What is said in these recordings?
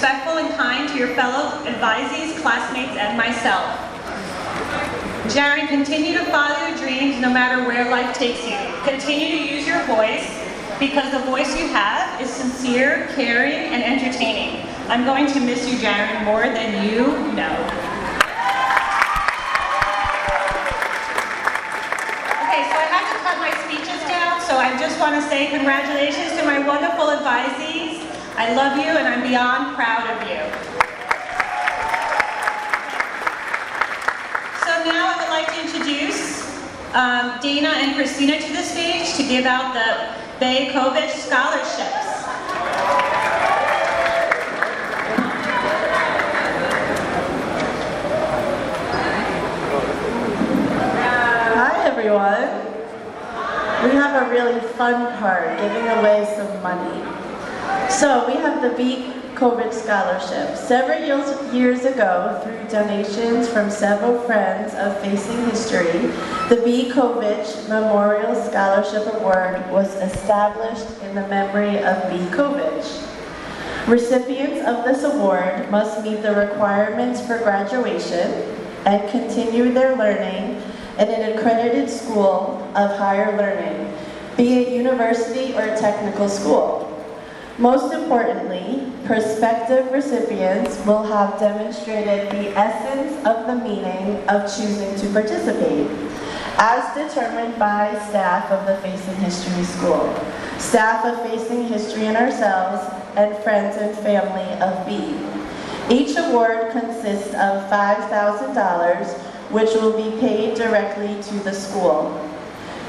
respectful and kind to your fellow advisees, classmates, and myself. Jaren, continue to follow your dreams no matter where life takes you. Continue to use your voice because the voice you have is sincere, caring, and entertaining. I'm going to miss you, Jaren, more than you know. Okay, so I had to cut my speeches down, so I just want to say congratulations to my wonderful advisees. I love you and I'm beyond proud of you. So now I would like to introduce um, Dana and Christina to the stage to give out the Bay Kovich scholarships. Hi everyone. We have a really fun part, giving away some money. So we have the B. Kovich Scholarship. Several years, years ago, through donations from several friends of Facing History, the B. Kovich Memorial Scholarship Award was established in the memory of B. Kovich. Recipients of this award must meet the requirements for graduation and continue their learning in an accredited school of higher learning, be it university or technical school. Most importantly, prospective recipients will have demonstrated the essence of the meaning of choosing to participate, as determined by staff of the Facing History School, staff of Facing History and ourselves, and friends and family of B. Each award consists of $5,000, which will be paid directly to the school.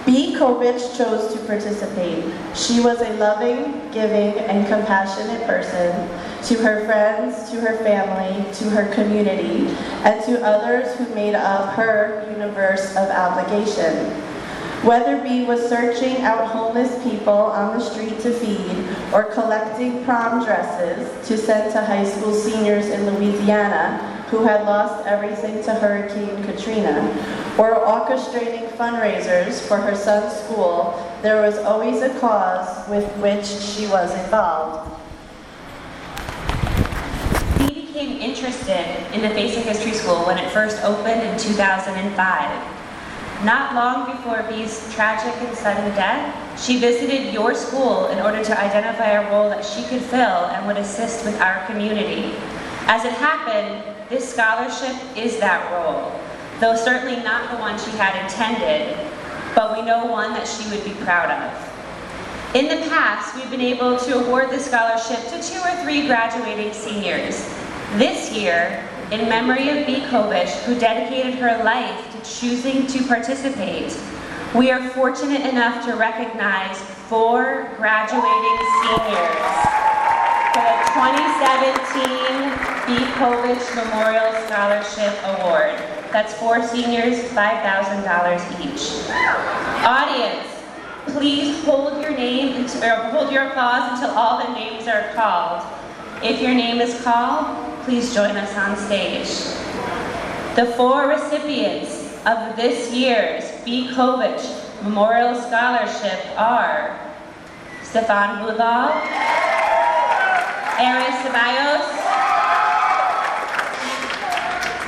B. Kovich chose to participate. She was a loving, giving, and compassionate person to her friends, to her family, to her community, and to others who made up her universe of obligation. Whether B was searching out homeless people on the street to feed or collecting prom dresses to send to high school seniors in Louisiana who had lost everything to Hurricane Katrina, or orchestrating fundraisers for her son's school, there was always a cause with which she was involved. He became interested in the Facing History School when it first opened in 2005. Not long before Bee's tragic and sudden death, she visited your school in order to identify a role that she could fill and would assist with our community. As it happened, this scholarship is that role, though certainly not the one she had intended, but we know one that she would be proud of. In the past, we've been able to award the scholarship to two or three graduating seniors. This year, in memory of B. Kovich, who dedicated her life to choosing to participate, we are fortunate enough to recognize four graduating seniors for the 2017 B. Kovich Memorial Scholarship Award. That's four seniors, $5,000 each. Audience, please hold your name, until, or hold your applause until all the names are called. If your name is called, please join us on stage. The four recipients of this year's B. Kovich Memorial Scholarship are Stefan Budal, Erin Ceballos,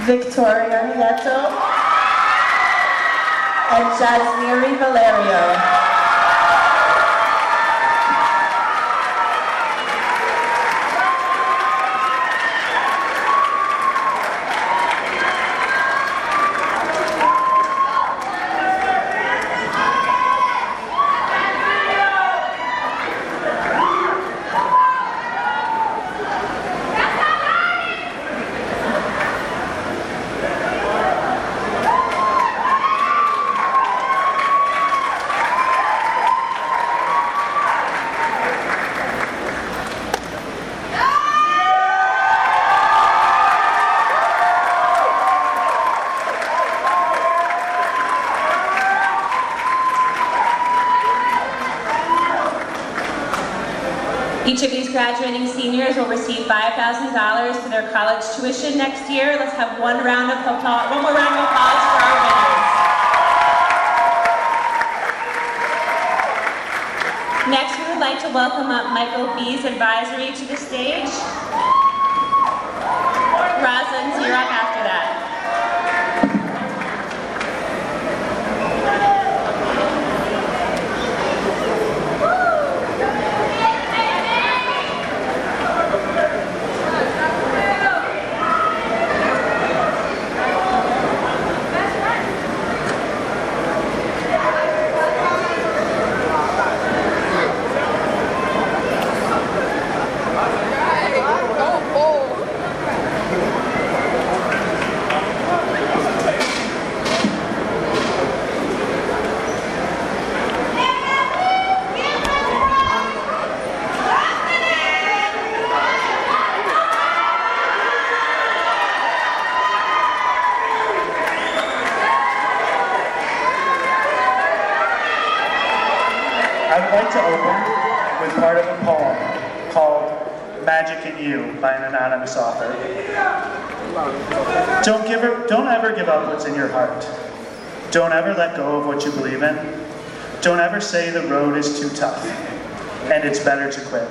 Victoria Nieto and Jasmiri Valerio. Each of these graduating seniors will receive $5,000 for their college tuition next year. Let's have one round of applause, one more round of applause for our winners. Next, we would like to welcome up Michael B's advisory to the stage. to open with part of a poem called Magic in You by an anonymous author. Don't, give her, don't ever give up what's in your heart. Don't ever let go of what you believe in. Don't ever say the road is too tough and it's better to quit.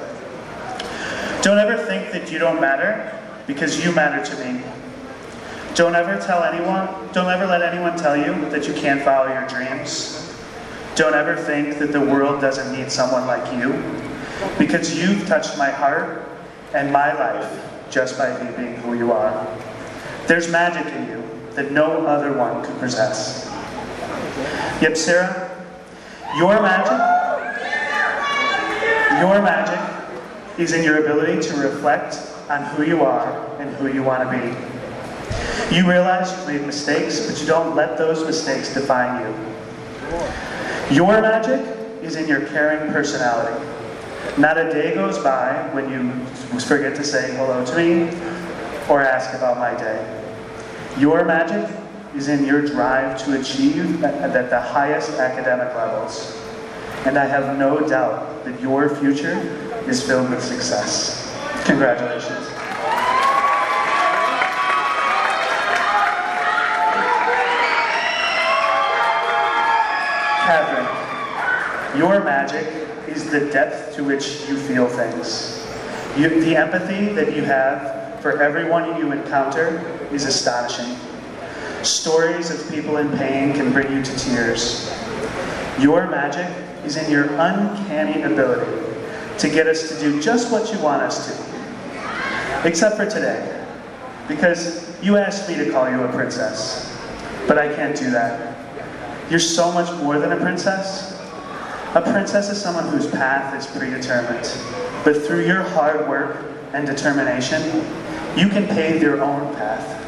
Don't ever think that you don't matter because you matter to me. Don't ever tell anyone, don't ever let anyone tell you that you can't follow your dreams. Don't ever think that the world doesn't need someone like you because you've touched my heart and my life just by being who you are. There's magic in you that no other one could possess. Yep, Sarah, your magic, your magic is in your ability to reflect on who you are and who you want to be. You realize you've made mistakes, but you don't let those mistakes define you. Your magic is in your caring personality. Not a day goes by when you forget to say hello to me or ask about my day. Your magic is in your drive to achieve at the highest academic levels. And I have no doubt that your future is filled with success. Congratulations. Catherine, your magic is the depth to which you feel things. You, the empathy that you have for everyone you encounter is astonishing. Stories of people in pain can bring you to tears. Your magic is in your uncanny ability to get us to do just what you want us to. Except for today, because you asked me to call you a princess, but I can't do that. You're so much more than a princess. A princess is someone whose path is predetermined, but through your hard work and determination, you can pave your own path.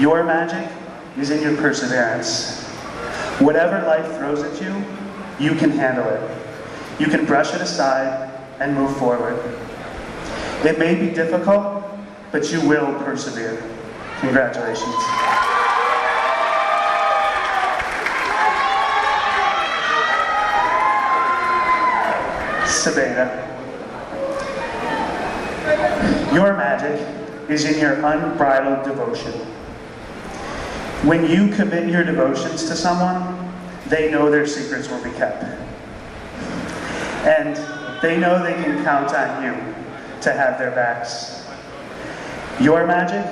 Your magic is in your perseverance. Whatever life throws at you, you can handle it. You can brush it aside and move forward. It may be difficult, but you will persevere. Congratulations. Sabina. Your magic is in your unbridled devotion. When you commit your devotions to someone, they know their secrets will be kept. And they know they can count on you to have their backs. Your magic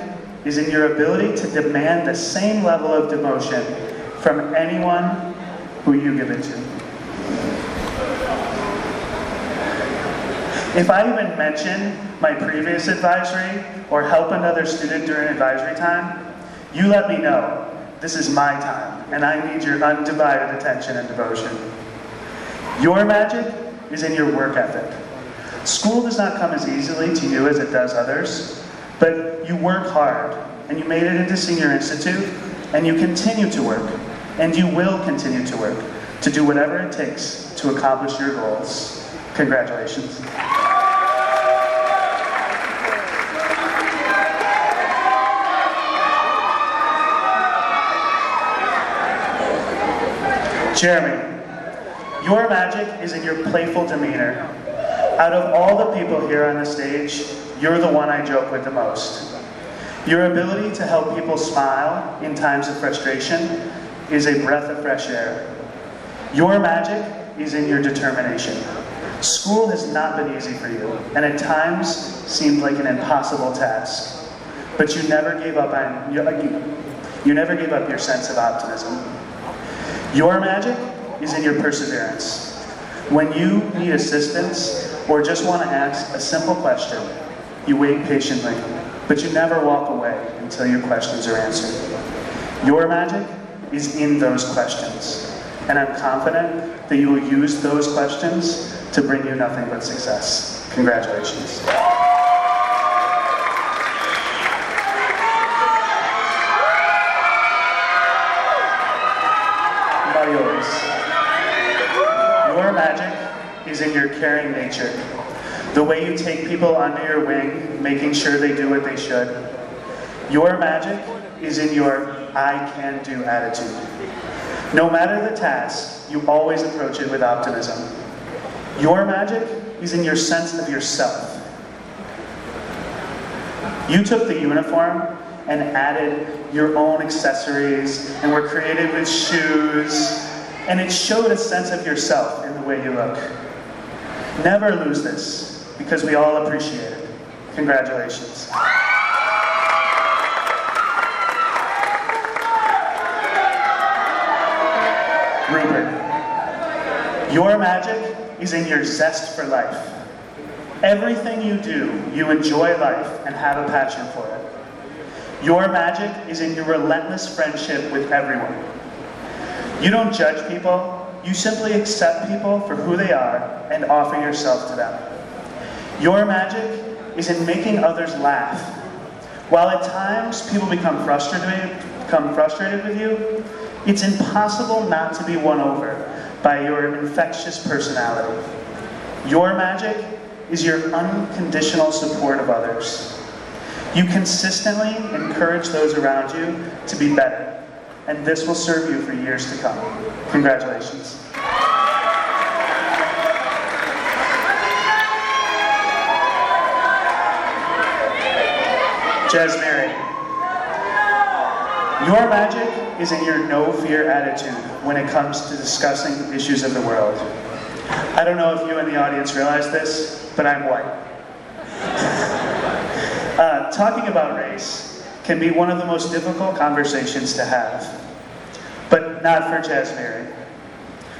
is in your ability to demand the same level of devotion from anyone who you give it to. If I even mention my previous advisory or help another student during advisory time, you let me know. This is my time, and I need your undivided attention and devotion. Your magic is in your work ethic. School does not come as easily to you as it does others, but you work hard, and you made it into Senior Institute, and you continue to work, and you will continue to work to do whatever it takes to accomplish your goals. Congratulations. Jeremy, your magic is in your playful demeanor. Out of all the people here on the stage, you're the one I joke with the most. Your ability to help people smile in times of frustration is a breath of fresh air. Your magic is in your determination. School has not been easy for you, and at times seemed like an impossible task. But you never gave up on you, you never gave up your sense of optimism. Your magic is in your perseverance. When you need assistance or just want to ask a simple question, you wait patiently, but you never walk away until your questions are answered. Your magic is in those questions, and I'm confident that you will use those questions to bring you nothing but success. Congratulations. Your magic is in your caring nature. The way you take people under your wing, making sure they do what they should. Your magic is in your I can do attitude. No matter the task, you always approach it with optimism. Your magic is in your sense of yourself. You took the uniform and added your own accessories and were creative with shoes, and it showed a sense of yourself in the way you look. Never lose this because we all appreciate it. Congratulations. Rupert, your magic is in your zest for life. Everything you do, you enjoy life and have a passion for it. Your magic is in your relentless friendship with everyone. You don't judge people, you simply accept people for who they are and offer yourself to them. Your magic is in making others laugh. While at times people become frustrated, become frustrated with you, it's impossible not to be won over by your infectious personality. Your magic is your unconditional support of others. You consistently encourage those around you to be better, and this will serve you for years to come. Congratulations. Jazz Mary, your magic is in your no fear attitude when it comes to discussing issues of the world. I don't know if you in the audience realize this, but I'm white. uh, talking about race can be one of the most difficult conversations to have, but not for Mary.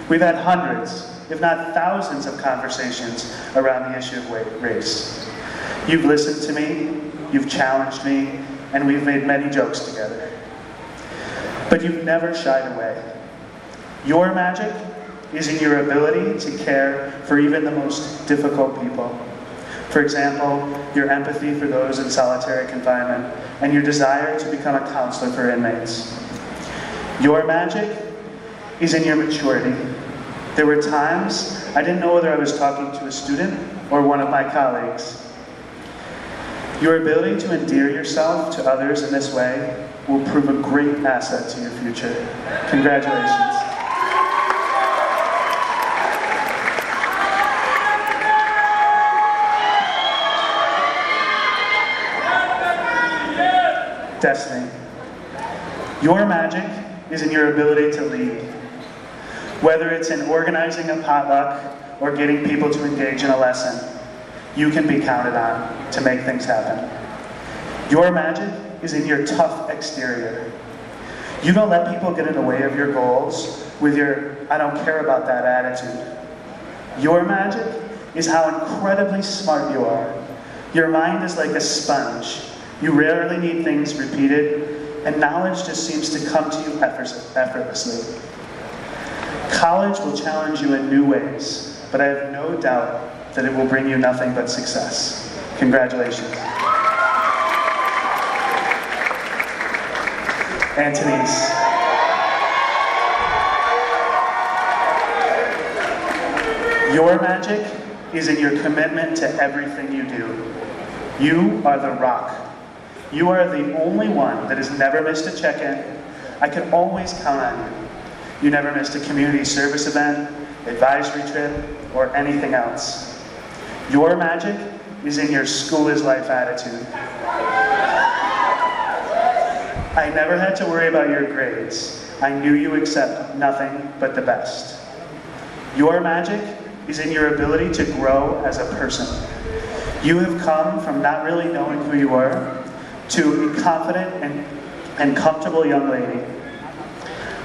We've had hundreds, if not thousands, of conversations around the issue of race. You've listened to me, you've challenged me, and we've made many jokes together. But you've never shied away. Your magic is in your ability to care for even the most difficult people. For example, your empathy for those in solitary confinement and your desire to become a counselor for inmates. Your magic is in your maturity. There were times I didn't know whether I was talking to a student or one of my colleagues. Your ability to endear yourself to others in this way will prove a great asset to your future. Congratulations. Destiny. Your magic is in your ability to lead. Whether it's in organizing a potluck or getting people to engage in a lesson, you can be counted on to make things happen. Your magic is in your tough exterior. You don't let people get in the way of your goals with your I don't care about that attitude. Your magic is how incredibly smart you are. Your mind is like a sponge. You rarely need things repeated, and knowledge just seems to come to you effortlessly. College will challenge you in new ways, but I have no doubt that it will bring you nothing but success. Congratulations. Antonise. Your magic is in your commitment to everything you do. You are the rock. You are the only one that has never missed a check-in. I can always count on you. You never missed a community service event, advisory trip, or anything else. Your magic is in your school is life attitude. I never had to worry about your grades. I knew you accept nothing but the best. Your magic is in your ability to grow as a person. You have come from not really knowing who you are to a confident and, and comfortable young lady.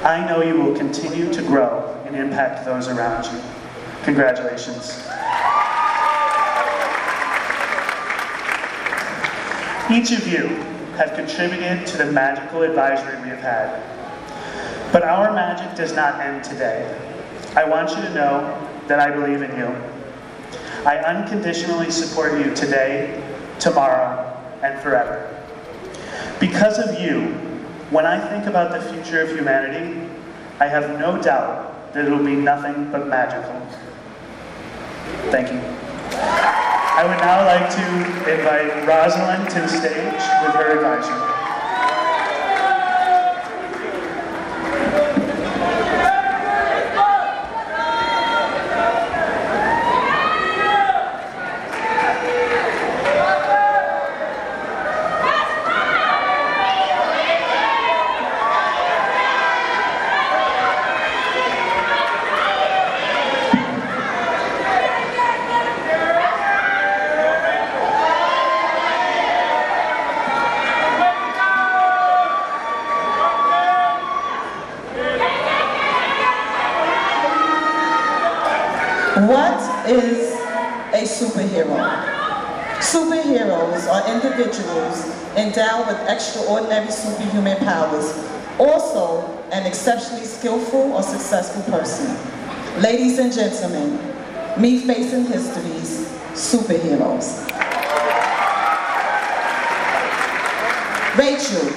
I know you will continue to grow and impact those around you. Congratulations. Each of you have contributed to the magical advisory we have had. But our magic does not end today. I want you to know that I believe in you. I unconditionally support you today, tomorrow, and forever. Because of you, when I think about the future of humanity, I have no doubt that it will be nothing but magical. Thank you. I would now like to invite Rosalind to the stage with her advisor. What is a superhero? Superheroes are individuals endowed with extraordinary superhuman powers, also an exceptionally skillful or successful person. Ladies and gentlemen, me facing history's superheroes. Rachel,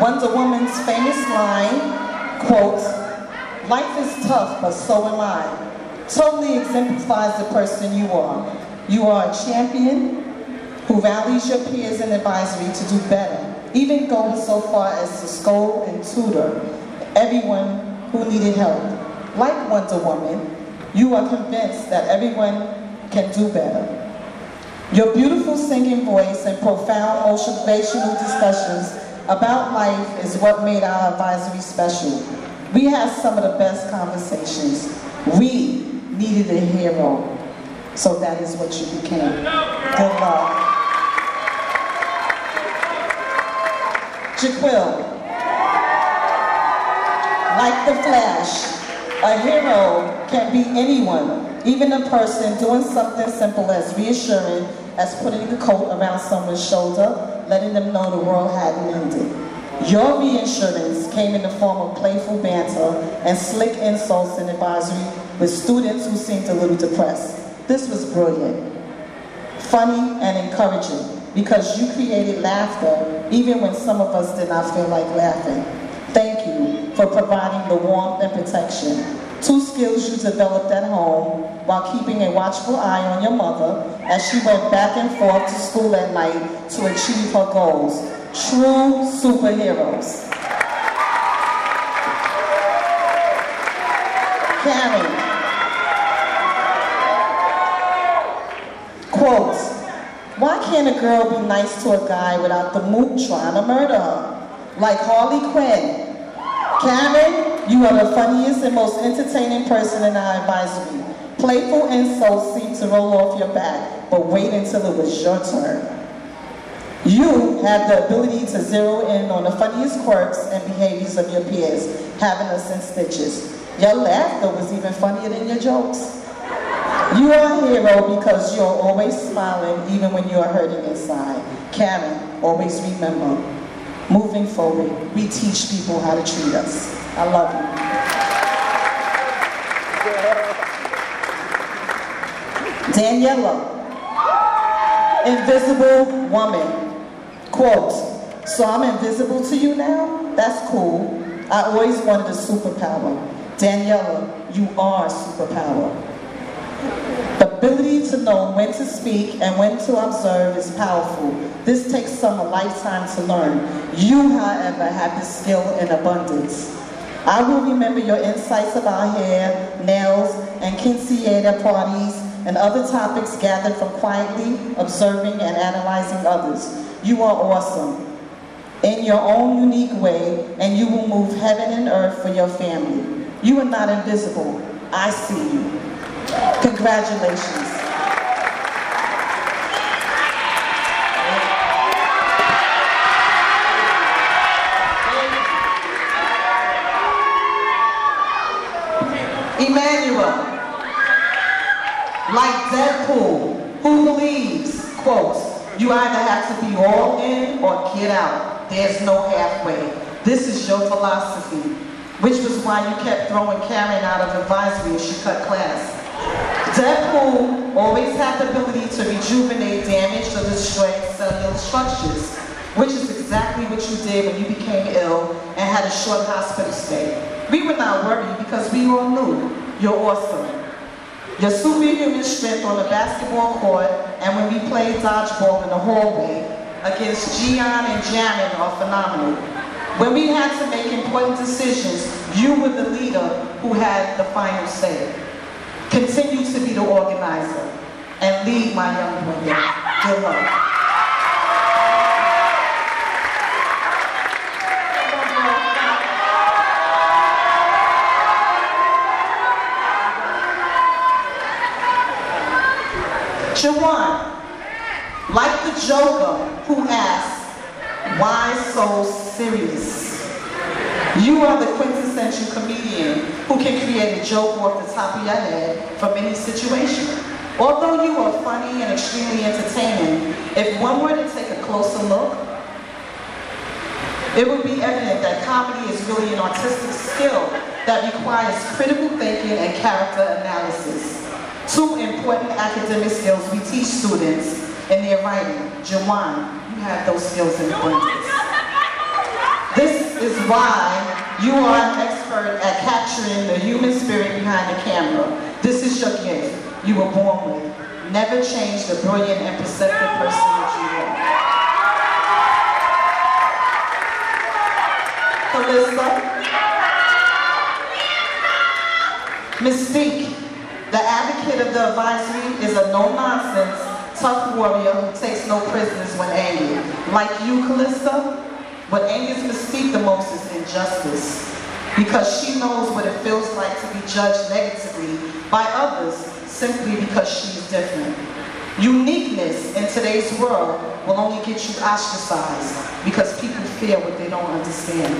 Wonder Woman's famous line, quote, life is tough, but so am I. Totally exemplifies the person you are. You are a champion who values your peers and advisory to do better, even going so far as to scold and tutor everyone who needed help. Like Wonder Woman, you are convinced that everyone can do better. Your beautiful singing voice and profound motivational discussions about life is what made our advisory special. We had some of the best conversations. We needed a hero, so that is what you became. Good luck. Jaquil, like the Flash, a hero can be anyone, even a person doing something simple as reassuring as putting a coat around someone's shoulder, letting them know the world hadn't ended. Your reassurance came in the form of playful banter and slick insults and advisory with students who seemed a little depressed. This was brilliant, funny and encouraging because you created laughter even when some of us did not feel like laughing. Thank you for providing the warmth and protection two skills you developed at home while keeping a watchful eye on your mother as she went back and forth to school at night to achieve her goals. True superheroes. Karen. Quote, why can't a girl be nice to a guy without the moot trying to murder her? Like Harley Quinn. Karen, you are the funniest and most entertaining person in our advisory. Playful insults seem to roll off your back, but wait until it was your turn. You have the ability to zero in on the funniest quirks and behaviors of your peers, having us in stitches. Your laughter was even funnier than your jokes. You are a hero because you're always smiling even when you are hurting inside. Karen, always remember, moving forward, we teach people how to treat us. I love you. Daniela, invisible woman. Quote, so I'm invisible to you now? That's cool. I always wanted a superpower. Daniela, you are a superpower. Ability to know when to speak and when to observe is powerful. This takes some a lifetime to learn. You, however, have this skill in abundance. I will remember your insights about hair, nails, and quinceañera parties, and other topics gathered from quietly observing and analyzing others. You are awesome in your own unique way, and you will move heaven and earth for your family. You are not invisible. I see you. Congratulations. Emmanuel, like Deadpool, who believes, quotes, you either have to be all in or get out. There's no halfway. This is your philosophy, which was why you kept throwing Karen out of advisory as she cut class. Deadpool always had the ability to rejuvenate damaged or destroyed cellular structures, which is exactly what you did when you became ill and had a short hospital stay. We were not worried because we all knew you're awesome. Your superhuman strength on the basketball court and when we played dodgeball in the hallway against Gian and Jaron are phenomenal. When we had to make important decisions, you were the leader who had the final say. Continue to be the organizer and lead my young women. Good luck. Jawan, like the Joker who asks, why so serious? You are the quintessential comedian who can create a joke off the top of your head from any situation. Although you are funny and extremely entertaining, if one were to take a closer look, it would be evident that comedy is really an artistic skill that requires critical thinking and character analysis. Two important academic skills we teach students in their writing. Jawan, you have those skills in abundance. This is why you are an expert at capturing the human spirit behind the camera. This is your gift you were born with. Never change the brilliant and perceptive person that you are. Calista. Mystique, the advocate of the advisory, is a no-nonsense, tough warrior who takes no prisoners when angry. Like you, Callista, what angers Mystique the most is injustice. Because she knows what it feels like to be judged negatively by others simply because she's different. Uniqueness in today's world will only get you ostracized because people fear what they don't understand.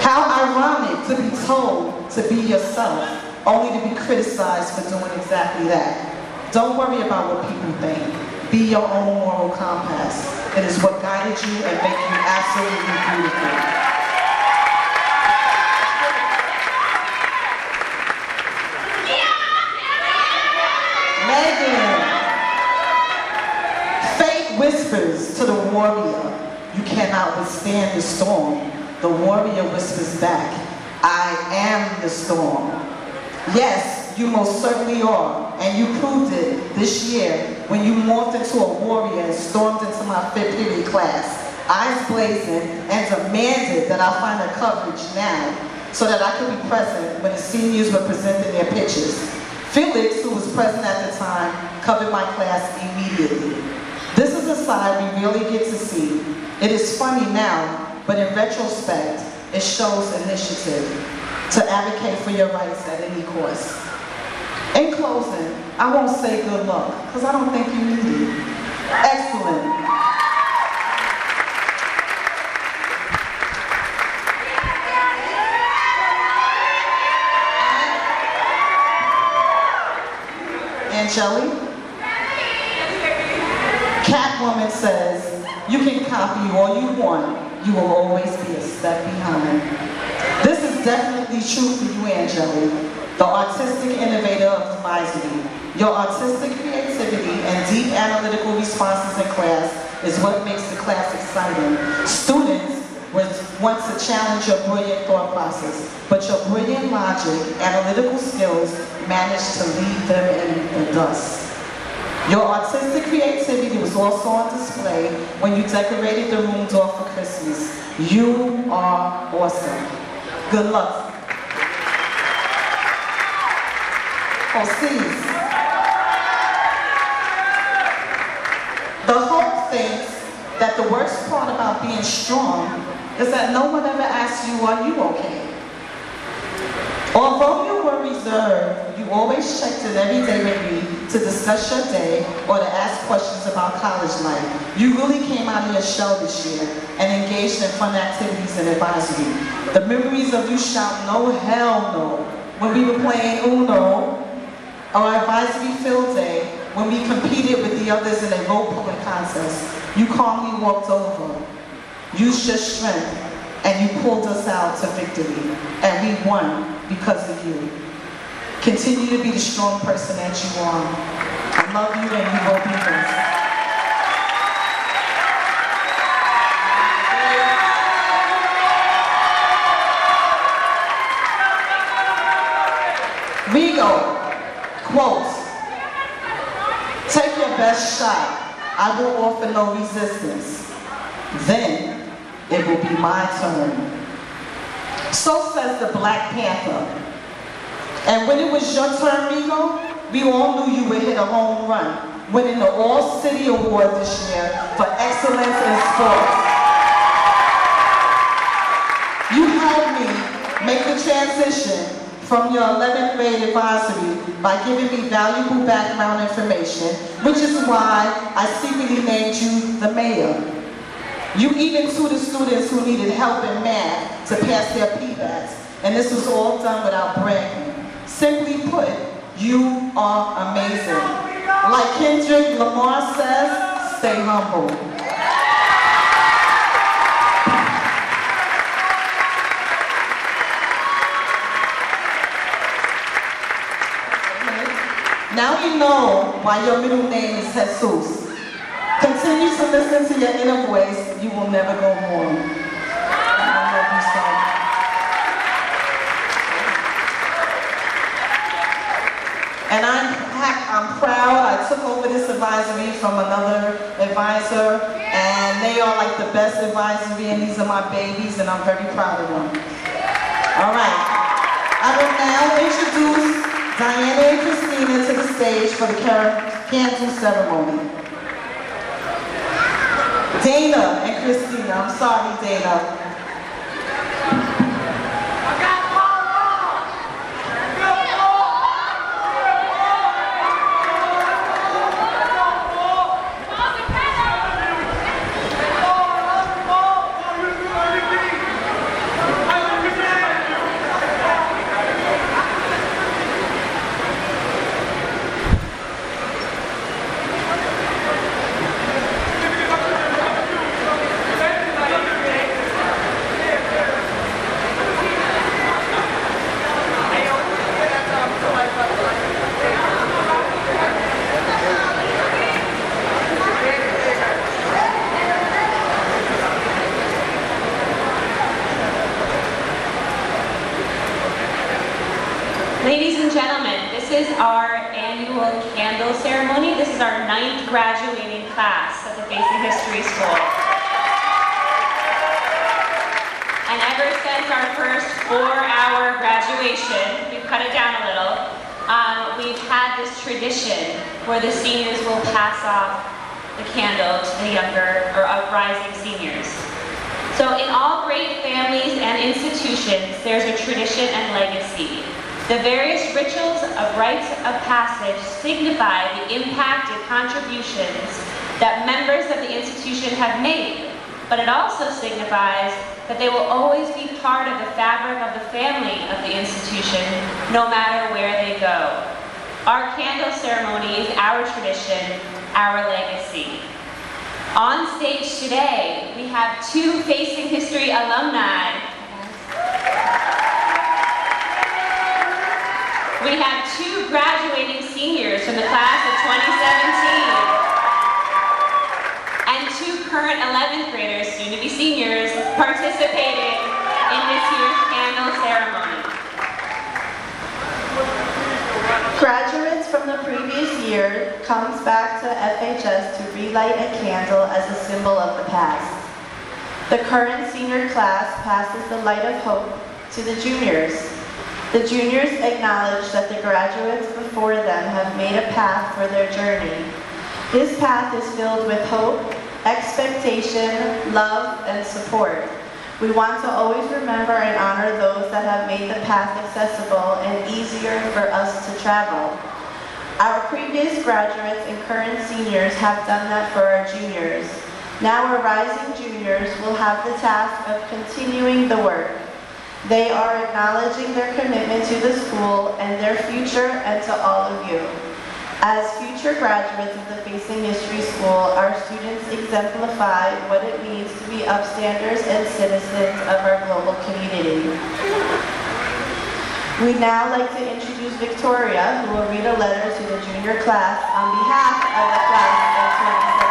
How ironic to be told to be yourself, only to be criticized for doing exactly that. Don't worry about what people think. Be your own moral compass. It is what guided you and made you absolutely beautiful. Megan. Fate whispers to the warrior, you cannot withstand the storm. The warrior whispers back, I am the storm. Yes, you most certainly are, and you proved it this year when you morphed into a warrior and stormed into my fifth period class, eyes blazing, and demanded that I find a coverage now so that I could be present when the seniors were presenting their pictures. Felix, who was present at the time, covered my class immediately. This is a side we really get to see. It is funny now, but in retrospect, it shows initiative to advocate for your rights at any cost. In closing, I won't say good luck, because I don't think you need it. Excellent. Angeli? Catwoman says, you can copy all you want, you will always be a step behind. This is definitely true for you, Angeli, the artistic innovator of advisory. Your artistic creativity and deep analytical responses in class is what makes the class exciting. Students want to challenge your brilliant thought process, but your brilliant logic, analytical skills managed to leave them in the dust. Your artistic creativity was also on display when you decorated the room door for Christmas. You are awesome. Good luck. Proceeds. The Hope thinks that the worst part about being strong is that no one ever asks you, are you okay? Although you were reserved, you always checked in every day with me to discuss your day or to ask questions about college life. You really came out of your shell this year and engaged in fun activities and advisory. The memories of you shout no hell no when we were playing Uno, or advisory field day, when we competed with the others in a rope pulling contest. You calmly walked over, used your strength, and you pulled us out to victory. And we won because of you. Continue to be the strong person that you are. I love you and you will be blessed. Rigo, quote, take your best shot. I will offer no resistance. Then it will be my turn. So says the Black Panther. And when it was your turn, Rigo, we all knew you would hit a home run, winning the All-City Award this year for excellence in sports. You helped me make the transition from your 11th grade advisory by giving me valuable background information, which is why I secretly named you the mayor. You even tutored students who needed help in math to pass their PBATs, and this was all done without bragging. Simply put, you are amazing. Like Kendrick Lamar says, stay humble. Now you know why your middle name is Jesus. Continue to listen to your inner voice. You will never go wrong. And I'm, I'm proud. I took over this advisory from another advisor, and they are like the best advisory, and these are my babies, and I'm very proud of them. All right. I will now introduce Diana and Christina to the stage for the candle ceremony. Dana and Christina, I'm sorry, Dana. Ladies and gentlemen, this is our annual candle ceremony. This is our ninth graduating class at the Facing History School. And ever since our first four-hour graduation, we've cut it down a little, um, we've had this tradition where the seniors will pass off the candle to the younger or uprising seniors. So in all great families and institutions, there's a tradition and legacy. The various rituals of rites of passage signify the impact and contributions that members of the institution have made, but it also signifies that they will always be part of the fabric of the family of the institution, no matter where they go. Our candle ceremony is our tradition, our legacy. On stage today, we have two Facing History alumni. We have two graduating seniors from the class of 2017 and two current 11th graders, soon to be seniors, participating in this year's candle ceremony. Graduates from the previous year comes back to FHS to relight a candle as a symbol of the past. The current senior class passes the light of hope to the juniors. The juniors acknowledge that the graduates before them have made a path for their journey. This path is filled with hope, expectation, love, and support. We want to always remember and honor those that have made the path accessible and easier for us to travel. Our previous graduates and current seniors have done that for our juniors. Now our rising juniors will have the task of continuing the work. They are acknowledging their commitment to the school and their future and to all of you. As future graduates of the Facing History School, our students exemplify what it means to be upstanders and citizens of our global community. We'd now like to introduce Victoria, who will read a letter to the junior class on behalf of the class of 2017.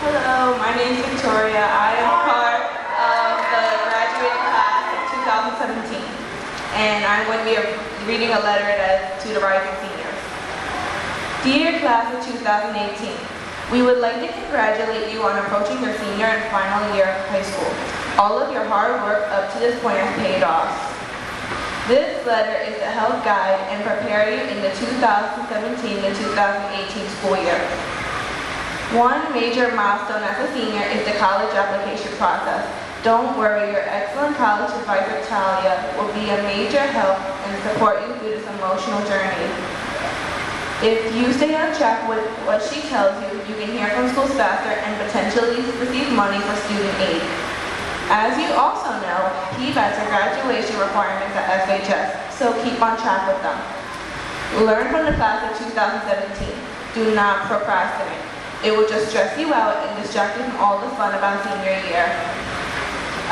Hello, my name is Victoria. I am part of the graduating class of 2017. And I'm going to be reading a letter to the rising seniors. Dear class of 2018, we would like to congratulate you on approaching your senior and final year of high school. All of your hard work up to this point has paid off. This letter is to help guide and prepare you in the 2017 and 2018 school year. One major milestone as a senior is the college application process. Don't worry, your excellent college advisor Talia will be a major help and support you through this emotional journey. If you stay on track with what she tells you, you can hear from schools faster and potentially receive money for student aid. As you also know, PBATs are graduation requirements at FHS, so keep on track with them. Learn from the class of 2017. Do not procrastinate. It will just stress you out and distract you from all the fun about senior year.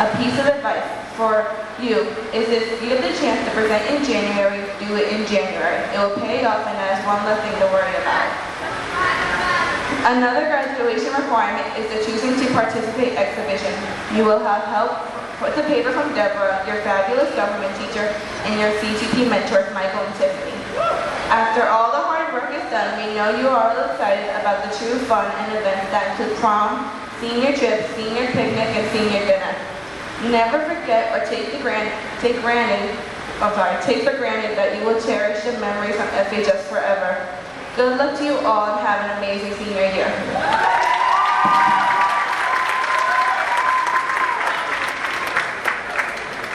A piece of advice for you is if you have the chance to present in January, do it in January. It will pay off and that is one less thing to worry about. Another graduation requirement is the choosing to participate exhibition. You will have help with the paper from Deborah, your fabulous government teacher, and your CTP mentors, Michael and Tiffany. After all the hard done, we know you are all excited about the true fun and events that include prom, senior trip, senior picnic, and senior dinner. Never forget or take the grant, take granted, I'm sorry, take for granted that you will cherish the memories of FHS forever. Good luck to you all and have an amazing senior year.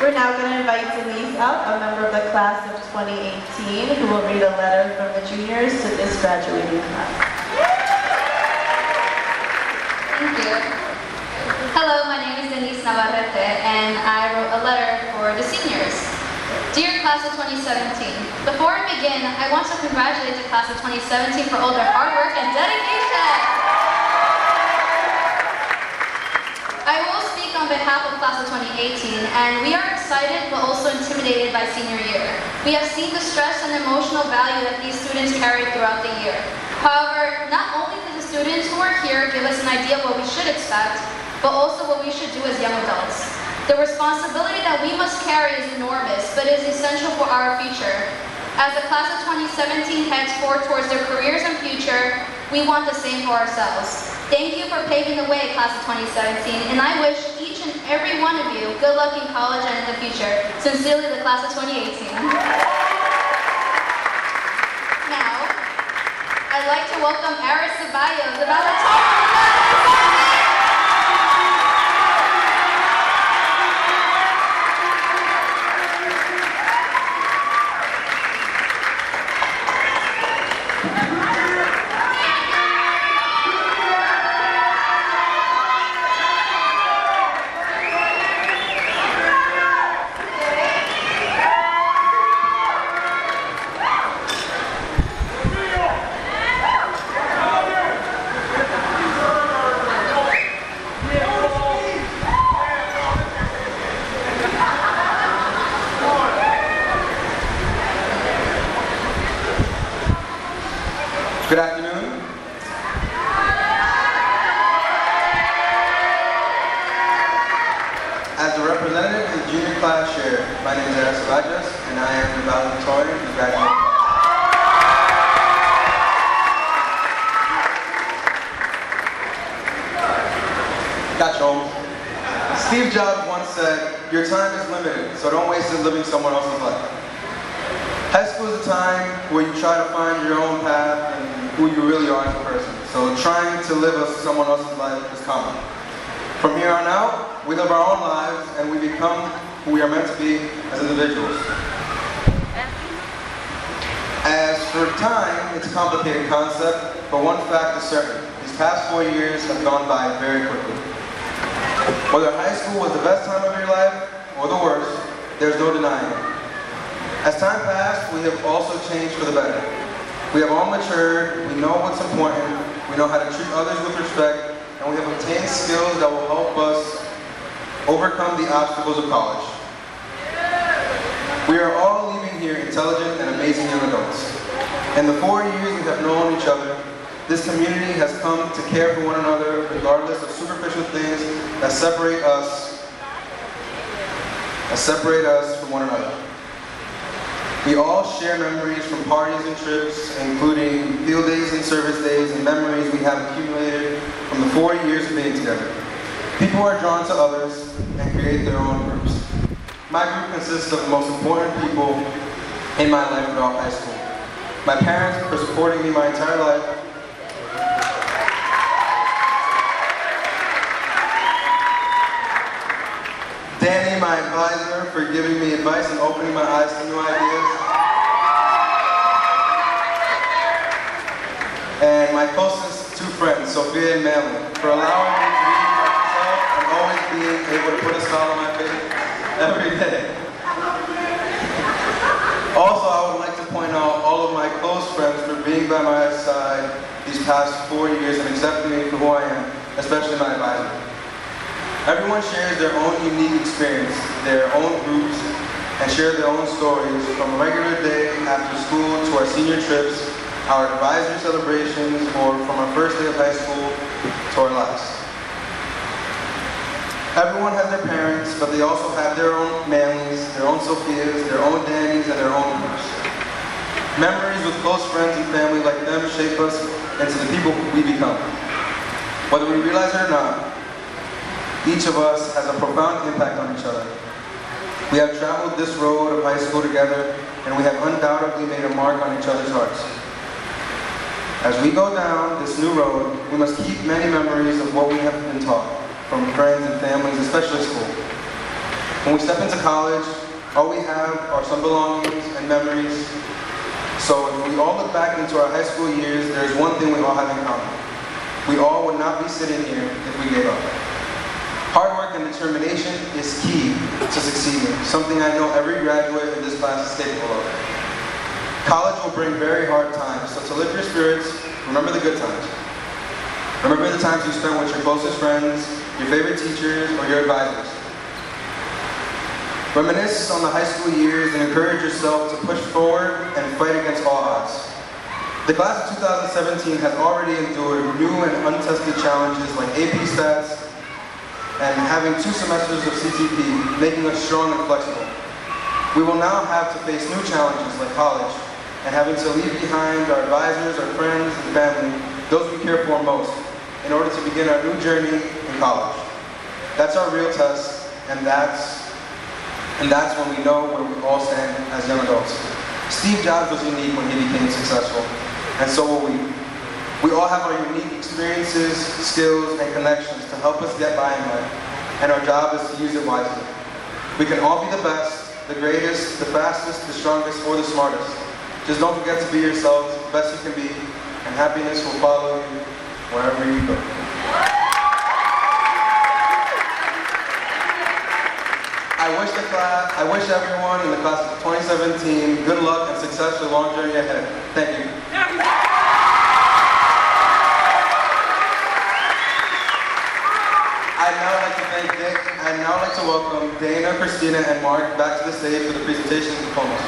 We're now going to invite Denise up, a member of the class of 2018, who will read a letter from the juniors to this graduating class. Thank you. Hello, my name is Denise Navarrete, and I wrote a letter for the seniors. Dear class of 2017, before I begin, I want to congratulate the class of 2017 for all their hard work and dedication. I will behalf of class of 2018, and we are excited but also intimidated by senior year. We have seen the stress and emotional value that these students carry throughout the year. However, not only do the students who are here give us an idea of what we should expect, but also what we should do as young adults. The responsibility that we must carry is enormous, but is essential for our future. As the class of 2017 heads forward towards their careers and future, we want the same for ourselves. Thank you for paving the way, class of 2017, and I wish and every one of you good luck in college and in the future. Sincerely, the class of 2018. Now, I'd like to welcome Aris Ceballos, the valedictorian. Good afternoon. As a representative of the junior class here, my name is Eris Vajas, and I am the valedictorian of graduate. Gotcha, Holmes. Steve Jobs once said, your time is limited, so don't waste it living someone else's life. High school is a time where you try to find your own path and who you really are as a person. So trying to live a, someone else's life is common. From here on out, we live our own lives and we become who we are meant to be as individuals. As for time, it's a complicated concept, but one fact is certain. These past four years have gone by very quickly. Whether high school was the best time of your life or the worst, there's no denying it. As time passed, we have also changed for the better. We have all matured, we know what's important, we know how to treat others with respect, and we have obtained skills that will help us overcome the obstacles of college. We are all leaving here intelligent and amazing young adults. In the four years we have known each other, this community has come to care for one another regardless of superficial things that separate us, that separate us from one another. We all share memories from parties and trips, including field days and service days and memories we have accumulated from the four years of being together. People are drawn to others and create their own groups. My group consists of the most important people in my life throughout high school. My parents for supporting me my entire life, Danny, my advisor, for giving me advice and opening my eyes to new ideas. and my closest two friends, Sophia and Manly, for allowing me to be myself and always being able to put a smile on my face every day. Also, I would like to point out all of my close friends for being by my side these past four years and accepting me for who I am, especially my advisor. Everyone shares their own unique experience, their own groups, and share their own stories from a regular day after school to our senior trips, our advisory celebrations, or from our first day of high school to our last. Everyone has their parents, but they also have their own Manlys, their own Sophias, their own Dannys, and their own groups. Memories with close friends and family like them shape us into the people we become. Whether we realize it or not, each of us has a profound impact on each other. We have traveled this road of high school together, and we have undoubtedly made a mark on each other's hearts. As we go down this new road, we must keep many memories of what we have been taught from friends and families, especially school. When we step into college, all we have are some belongings and memories. So if we all look back into our high school years, there's one thing we all have in common. We all would not be sitting here if we gave up. Hard work and determination is key to succeeding, something I know every graduate in this class is capable of. College will bring very hard times, so to lift your spirits, remember the good times. Remember the times you spent with your closest friends, your favorite teachers, or your advisors. Reminisce on the high school years and encourage yourself to push forward and fight against all odds. The class of 2017 has already endured new and untested challenges like AP Stats and having two semesters of CTP, making us strong and flexible. We will now have to face new challenges like college and having to leave behind our advisors, our friends, and family, those we care for most, in order to begin our new journey in college. That's our real test, and that's and that's when we know where we all stand as young adults. Steve Jobs was unique when he became successful, and so will we. We all have our unique experiences, skills, and connections to help us get by in life, and our job is to use it wisely. We can all be the best, the greatest, the fastest, the strongest, or the smartest. Just don't forget to be yourselves, the best you can be, and happiness will follow you wherever you go. I wish the class, I wish everyone in the class of 2017 good luck and success for the long journey ahead. Thank you. I'd now like to thank Dick, I'd now like to welcome Dana, Christina, and Mark back to the stage for the presentation of diplomas.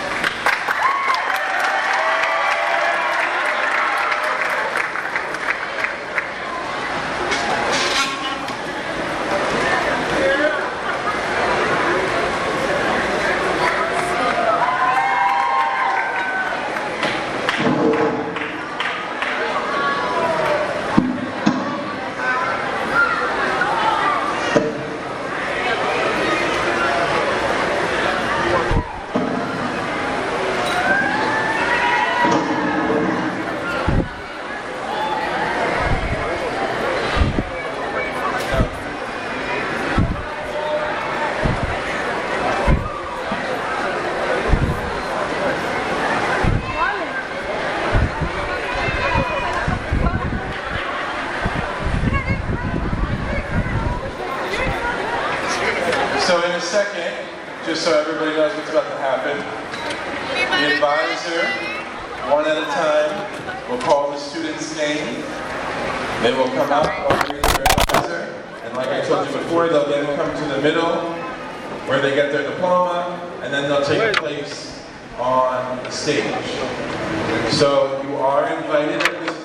So in a second, just so everybody knows what's about to happen, the advisor, one at a time, will call the student's name. They will come out, over to their advisor, and like I told you before, they'll then come to the middle where they get their diploma, and then they'll take place on the stage. So you are invited at this,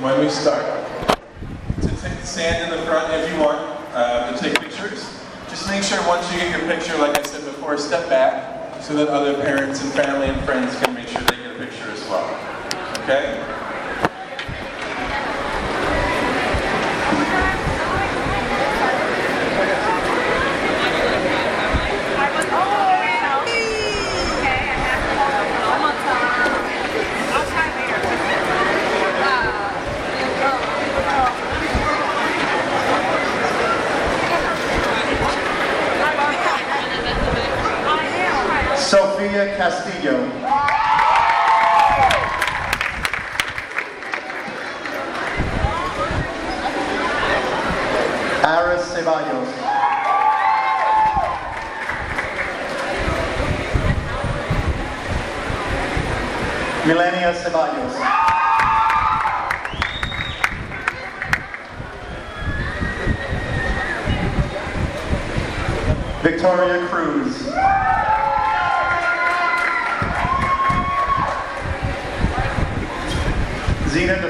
when we start to take, stand in the front if you want uh, to take pictures. Just make sure once you get your picture, like I said before, step back so that other parents and family and friends can make sure they get a picture as well. Okay? Castillo. Aris Ceballos. Milenia Ceballos. Victoria Cruz. Zena.